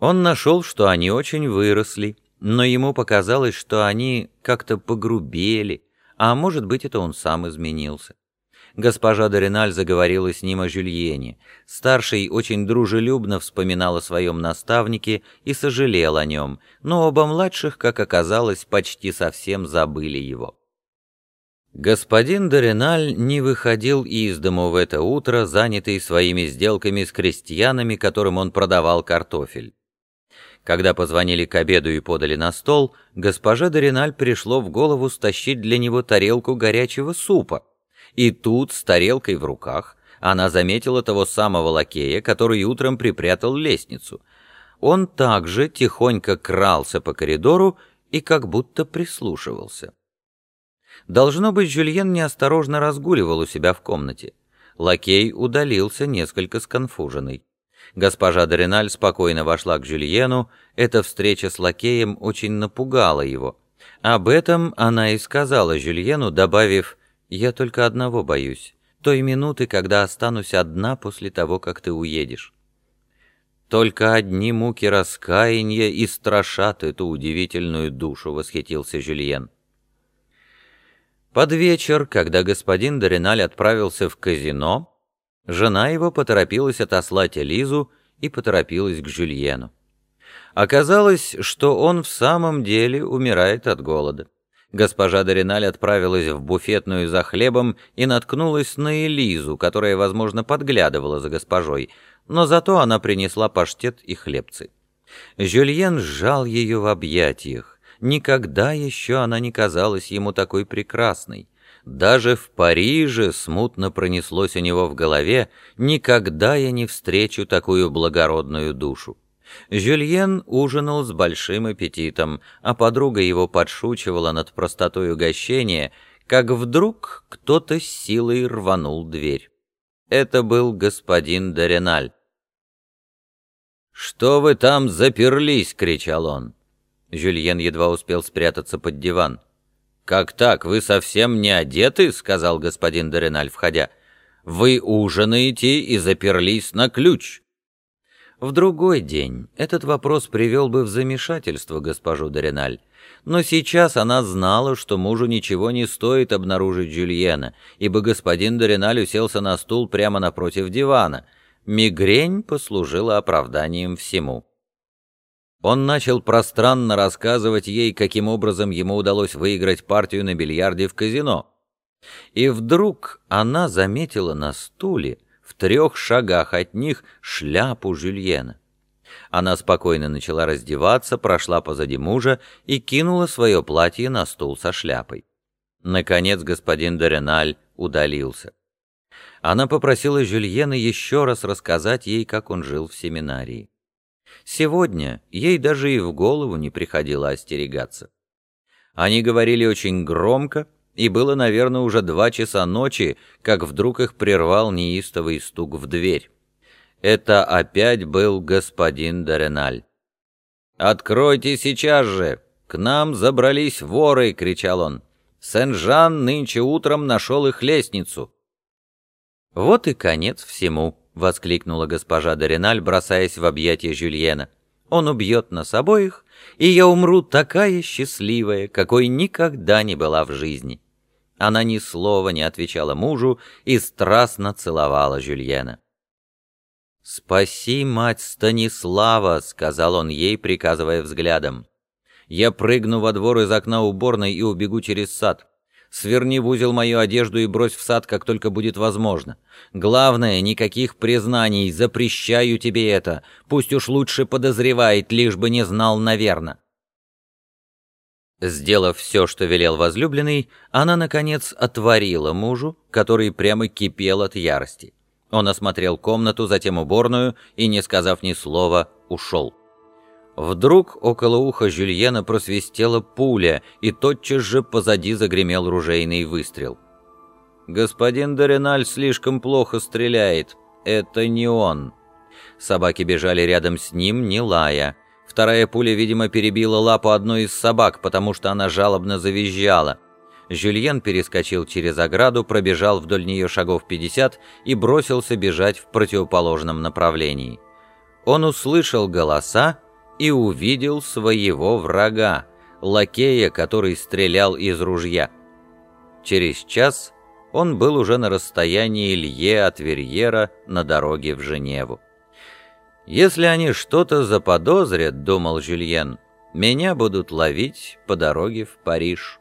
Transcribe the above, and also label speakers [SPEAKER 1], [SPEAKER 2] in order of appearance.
[SPEAKER 1] Он нашел, что они очень выросли, но ему показалось, что они как-то погрубели, а может быть, это он сам изменился. Госпожа Дориналь заговорила с ним о Жюльене. Старший очень дружелюбно вспоминал о своем наставнике и сожалел о нем, но оба младших, как оказалось, почти совсем забыли его. Господин Дориналь не выходил из дому в это утро, занятый своими сделками с крестьянами, которым он продавал картофель. Когда позвонили к обеду и подали на стол, госпоже Дориналь пришло в голову стащить для него тарелку горячего супа. И тут, с тарелкой в руках, она заметила того самого лакея, который утром припрятал лестницу. Он также тихонько крался по коридору и как будто прислушивался. Должно быть, Жюльен неосторожно разгуливал у себя в комнате. Лакей удалился несколько сконфуженный. Госпожа Дориналь спокойно вошла к Жюльену, эта встреча с лакеем очень напугала его. Об этом она и сказала Жюльену, добавив «Я только одного боюсь, той минуты, когда останусь одна после того, как ты уедешь». «Только одни муки раскаяния и страшат эту удивительную душу», — восхитился Жюльен. Под вечер, когда господин Дориналь отправился в казино, жена его поторопилась отослать Элизу и поторопилась к Жюльену. Оказалось, что он в самом деле умирает от голода. Госпожа Дориналь отправилась в буфетную за хлебом и наткнулась на Элизу, которая, возможно, подглядывала за госпожой, но зато она принесла паштет и хлебцы. Жюльен сжал ее в объятиях. Никогда еще она не казалась ему такой прекрасной. Даже в Париже смутно пронеслось у него в голове «Никогда я не встречу такую благородную душу». Жюльен ужинал с большим аппетитом, а подруга его подшучивала над простотой угощения, как вдруг кто-то с силой рванул дверь. Это был господин Дореналь. «Что вы там заперлись?» — кричал он. Жюльен едва успел спрятаться под диван. «Как так, вы совсем не одеты?» — сказал господин Дореналь, входя. «Вы ужинаете и заперлись на ключ». В другой день этот вопрос привел бы в замешательство госпожу Дореналь, но сейчас она знала, что мужу ничего не стоит обнаружить Жюльена, ибо господин Дореналь уселся на стул прямо напротив дивана. Мигрень послужила оправданием всему. Он начал пространно рассказывать ей, каким образом ему удалось выиграть партию на бильярде в казино. И вдруг она заметила на стуле, в трех шагах от них, шляпу Жюльена. Она спокойно начала раздеваться, прошла позади мужа и кинула свое платье на стул со шляпой. Наконец господин Дореналь удалился. Она попросила Жюльена еще раз рассказать ей, как он жил в семинарии. Сегодня ей даже и в голову не приходило остерегаться. Они говорили очень громко, и было, наверное, уже два часа ночи, как вдруг их прервал неистовый стук в дверь. Это опять был господин Дореналь. «Откройте сейчас же! К нам забрались воры!» — кричал он. «Сен-Жан нынче утром нашел их лестницу». Вот и конец всему. — воскликнула госпожа Дориналь, бросаясь в объятия Жюльена. «Он убьет нас обоих, и я умру такая счастливая, какой никогда не была в жизни». Она ни слова не отвечала мужу и страстно целовала Жюльена. «Спаси, мать Станислава!» — сказал он ей, приказывая взглядом. «Я прыгну во двор из окна уборной и убегу через сад. Сверни в узел мою одежду и брось в сад, как только будет возможно. Главное, никаких признаний, запрещаю тебе это. Пусть уж лучше подозревает, лишь бы не знал наверно». Сделав все, что велел возлюбленный, она, наконец, отворила мужу, который прямо кипел от ярости. Он осмотрел комнату, затем уборную и, не сказав ни слова, ушел. Вдруг около уха Жюльена просвистела пуля, и тотчас же позади загремел ружейный выстрел. «Господин Дориналь слишком плохо стреляет. Это не он». Собаки бежали рядом с ним, не лая. Вторая пуля, видимо, перебила лапу одной из собак, потому что она жалобно завизжала. Жюльен перескочил через ограду, пробежал вдоль нее шагов 50 и бросился бежать в противоположном направлении. Он услышал голоса, и увидел своего врага, лакея, который стрелял из ружья. Через час он был уже на расстоянии Лье от Верьера на дороге в Женеву. «Если они что-то заподозрят, — думал Жюльен, — меня будут ловить по дороге в Париж».